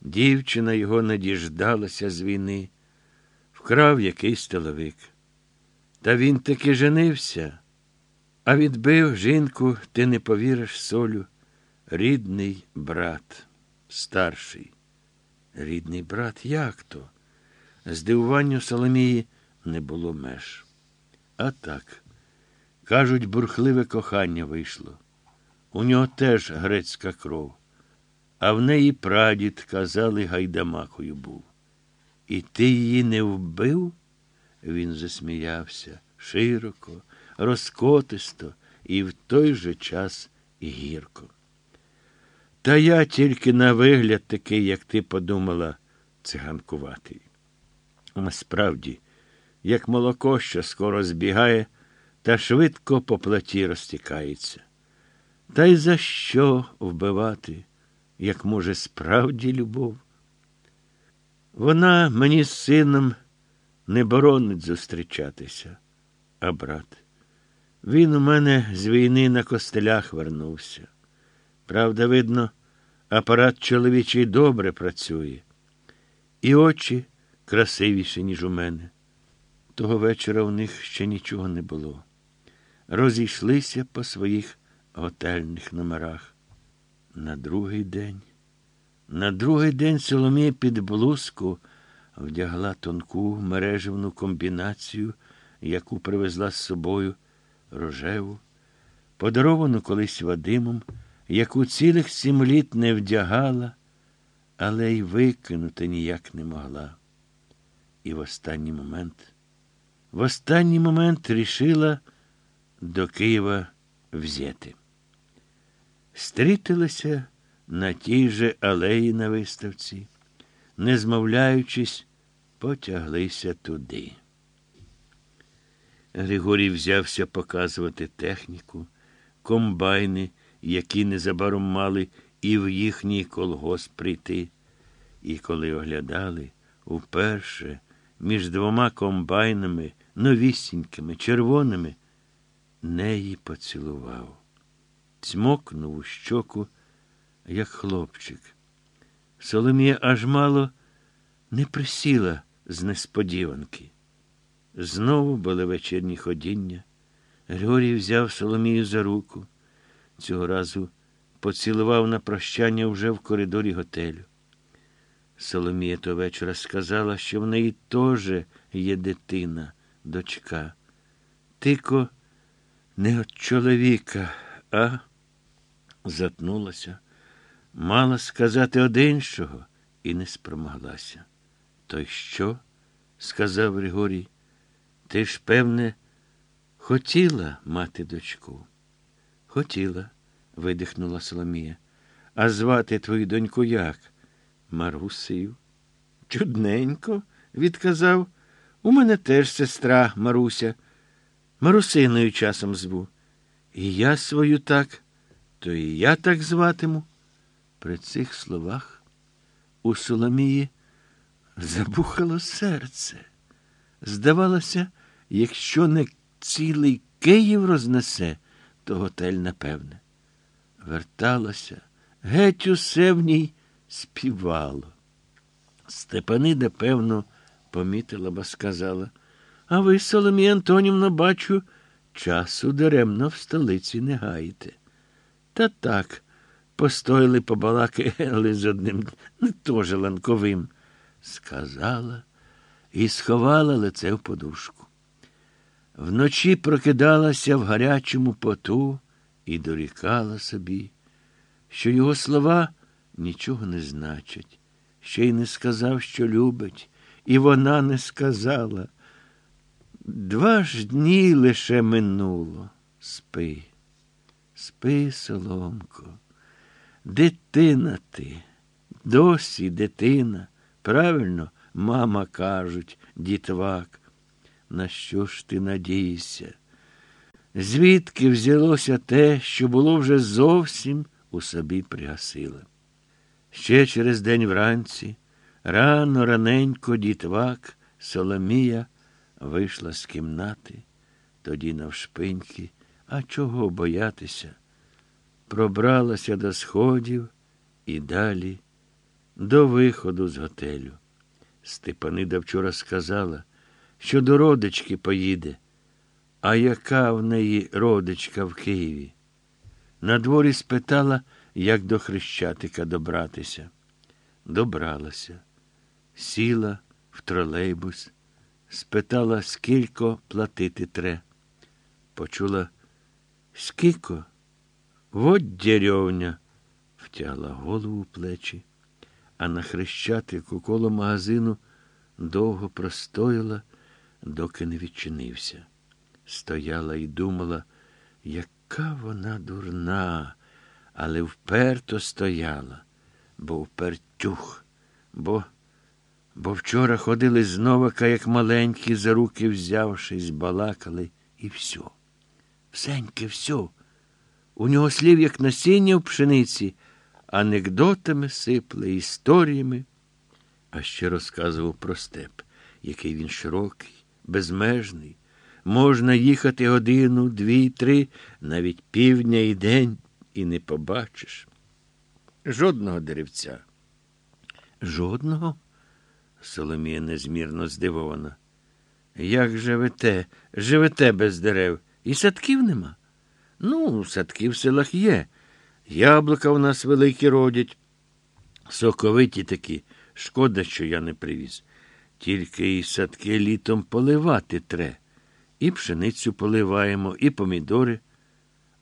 Дівчина його не діждалася з війни, вкрав якийсь столовик. Та він таки женився, а відбив жінку, ти не повіриш солю, рідний брат, старший. Рідний брат, як то? Здивуванню Соломії не було меж. А так, кажуть, бурхливе кохання вийшло. У нього теж грецька кров, а в неї прадід, казали, гайдамакою був. І ти її не вбив? Він засміявся широко, розкотисто і в той же час гірко. Та я тільки на вигляд такий, як ти подумала, циганкуватий. А справді, як молоко, що скоро збігає, та швидко по платі розтікається. Та й за що вбивати, як може справді любов? Вона мені з сином не боронить зустрічатися, а брат. Він у мене з війни на костелях вернувся. Правда, видно, апарат чоловічий добре працює, і очі красивіші, ніж у мене. Того вечора у них ще нічого не було. Розійшлися по своїх готельних номерах. На другий день. На другий день Соломія під блузку вдягла тонку мережевну комбінацію, яку привезла з собою рожеву, подаровану колись Вадимом, яку цілих сім літ не вдягала, але й викинути ніяк не могла. І в останній момент, в останній момент рішила до Києва взяти. Стрітилися на тій же алеї на виставці, не змовляючись, потяглися туди. Григорій взявся показувати техніку, комбайни, які незабаром мали і в їхній колгосп прийти. І коли оглядали, вперше між двома комбайнами, новісінькими, червоними, неї поцілував, цмокнув у щоку, як хлопчик. Соломія аж мало не присіла з несподіванки. Знову були вечірні ходіння. Григорій взяв Соломію за руку. Цього разу поцілував на прощання вже в коридорі готелю. Соломія того вечора сказала, що в неї теж є дитина, дочка. Тико не від чоловіка, а затнулася. Мала сказати од іншого і не спромоглася. То й що? сказав Григорій. Ти ж, певне, хотіла мати дочку? Хотіла, видихнула Соломія. А звати твою доньку як? Марусею. Чудненько, відказав. У мене теж сестра Маруся. Марусиною часом зву. І я свою так, то і я так зватиму. При цих словах у Соломії забухало серце. Здавалося, якщо не цілий Київ рознесе, то готель напевне. Верталося, геть усе в ній співало. Степанида, певно, помітила, бо сказала, а ви, Соломія Антонівна, бачу, часу даремно в столиці не гаєте. Та так, постояли побалакали з одним теж ланковим, сказала і сховала лице в подушку. Вночі прокидалася в гарячому поту і дорікала собі, що його слова нічого не значать, ще й не сказав, що любить, і вона не сказала. Два ж дні лише минуло. Спи, спи, соломко, дитина ти, досі дитина, правильно, мама кажуть, дітвак. На що ж ти надієшся? Звідки взялося те, що було вже зовсім у собі пригасило? Ще через день вранці, рано, раненько дітвак, Соломія вийшла з кімнати, тоді навшпиньки, а чого боятися? Пробралася до сходів і далі до виходу з готелю. Степанида вчора сказала, що до родички поїде. А яка в неї родичка в Києві? На дворі спитала, як до Хрещатика добратися. Добралася, сіла в тролейбус, спитала, скільки платити тре. Почула, скільки? Вот деревня, втягла голову в плечі, а на Хрещатику коло магазину довго простояла, доки не відчинився. Стояла і думала, яка вона дурна, але вперто стояла, бо впертюх, бо бо вчора ходили з новика, як маленькі, за руки взявшись, балакали, і все. Всеньке все. У нього слів, як насіння в пшениці, анекдотами сипле, історіями, а ще розказував про степ, який він широкий, безмежний. Можна їхати годину, дві, три, навіть півдня і день, і не побачиш. Жодного деревця. Жодного? Соломія незмірно здивована. Як живете? Живете без дерев? І садків нема? Ну, садки в селах є. Яблука в нас великі родять. Соковиті такі. Шкода, що я не привіз. Тільки і садки літом поливати тре. І пшеницю поливаємо, і помідори.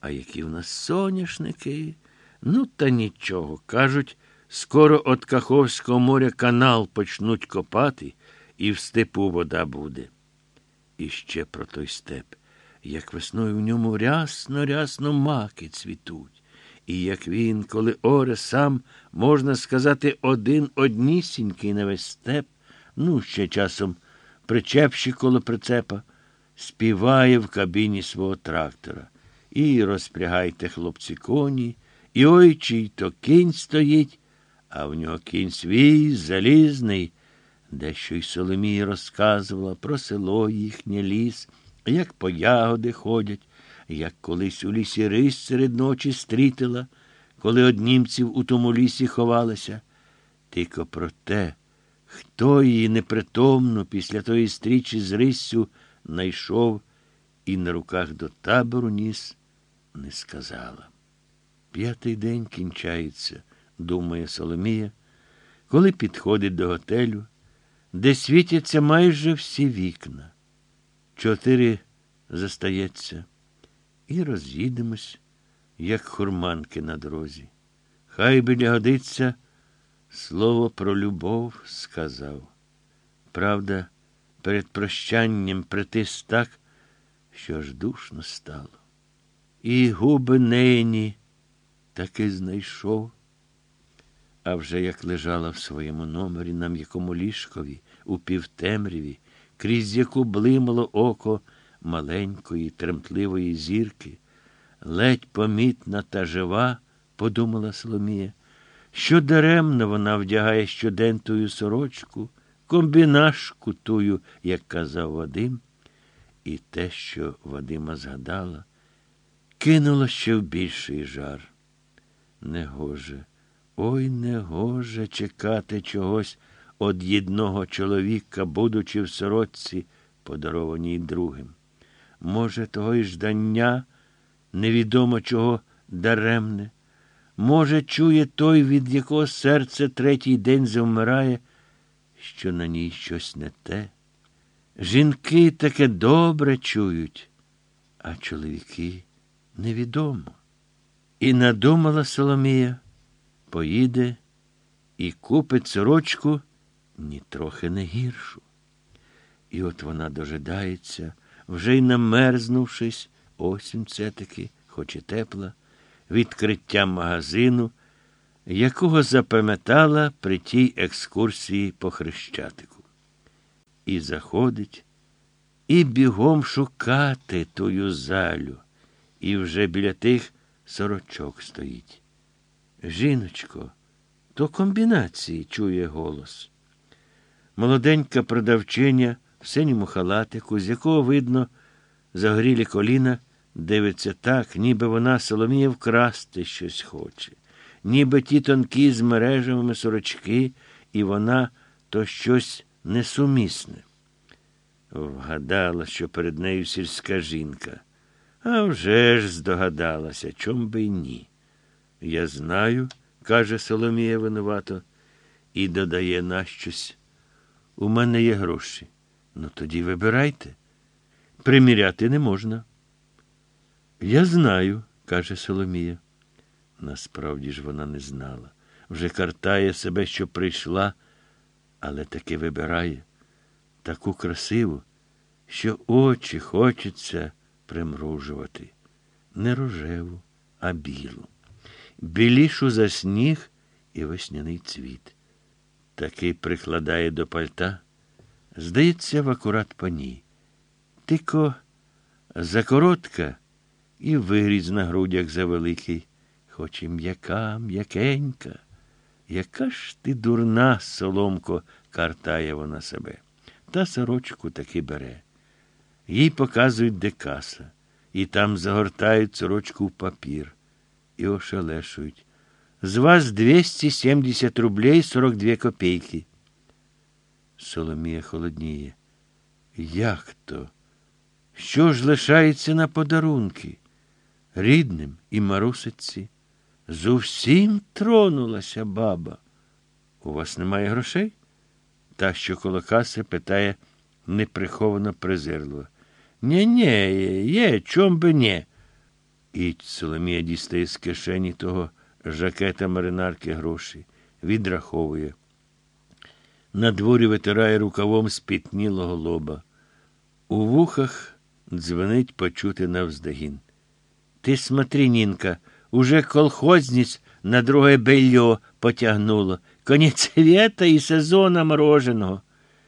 А які в нас соняшники? Ну, та нічого. Кажуть, скоро от Каховського моря канал почнуть копати, і в степу вода буде. І ще про той степ, як весною в ньому рясно, рясно маки цвітуть. І як він, коли оре сам, можна сказати, один однісінький на весь степ, ну, ще часом причепщик коло прицепа співає в кабіні свого трактора. І розпрягайте, хлопці, коні, і ой чий то кінь стоїть, а в нього кінь свій залізний, дещо й Соломія розказувала про село їхнє ліс, як по ягоди ходять, як колись у лісі рись серед ночі стрітила, коли од німців у тому лісі ховалася. Тільки про те, хто її непритомну після тої стрічі з риссю найшов і на руках до табору ніс, не сказала. П'ятий день кінчається, думає Соломія, коли підходить до готелю, де світяться майже всі вікна. Чотири застається, і роз'їдемось, як хурманки на дорозі. Хай біля годиться, слово про любов сказав. Правда, перед прощанням притис так, що аж душно стало. І губи нині таки знайшов. А вже як лежала в своєму номері на м'якому ліжкові, у півтемряві, крізь яку блимало око маленької, тремтливої зірки, ледь помітна та жива, подумала Соломія, що даремно вона вдягає щодентою сорочку комбінашку тую, як казав Вадим, і те, що Вадима згадала, кинуло ще в більший жар. Негоже, ой негоже чекати чогось од єдного чоловіка, будучи в сорочці, подарованій другим. Може, того й ждання невідомо чого даремне. Може, чує той, від якого серце третій день завмирає, що на ній щось не те. Жінки таке добре чують, а чоловіки невідомо. І надумала Соломія, поїде і купить сорочку нітрохи не гіршу. І от вона дожидається, вже й намерзнувшись, осінь це таки, хоч і тепла, відкриття магазину якого запам'ятала при тій екскурсії по Хрещатику. І заходить, і бігом шукати тую залю, і вже біля тих сорочок стоїть. Жіночко, то комбінації чує голос. Молоденька продавчиня в синьому халатику, з якого видно, загорілі коліна, дивиться так, ніби вона Соломія вкрасти щось хоче ніби ті тонкі з мережевими сорочки, і вона то щось несумісне. Вгадала, що перед нею сільська жінка. А вже ж здогадалася, чом би й ні. Я знаю, каже Соломія винувато, і додає на щось. У мене є гроші. Ну тоді вибирайте. Приміряти не можна. Я знаю, каже Соломія. Насправді ж вона не знала. Вже картає себе, що прийшла, але таки вибирає таку красиву, що очі хочеться примружувати. Не рожеву, а білу. Білішу за сніг і весняний цвіт. Такий прикладає до пальта. Здається, в акурат по ній. Тико закоротка і виріз на грудях завеликий, хоч і м'яка, м'якенька. Яка ж ти дурна, соломко, картає вона себе. Та сорочку таки бере. Їй показують де каса, і там загортають сорочку в папір і ошелешують. З вас 270 рублей 42 копійки. Соломія холодніє. Як то? Що ж лишається на подарунки? Рідним і марусиці. Зовсім тронулася баба. У вас немає грошей? Та, що коло каси, питає неприховано презирливо. Нє-нє, є, чом би нє. І Соломія дістає з кишені того жакета маринарки гроші, відраховує. На дворі витирає рукавом спітнілого лоба. У вухах дзвенить почути навздогін. Ти смотри, Нінка, уже колхозниць на друге бельо потягнуло. Конець света і сезона мороженого.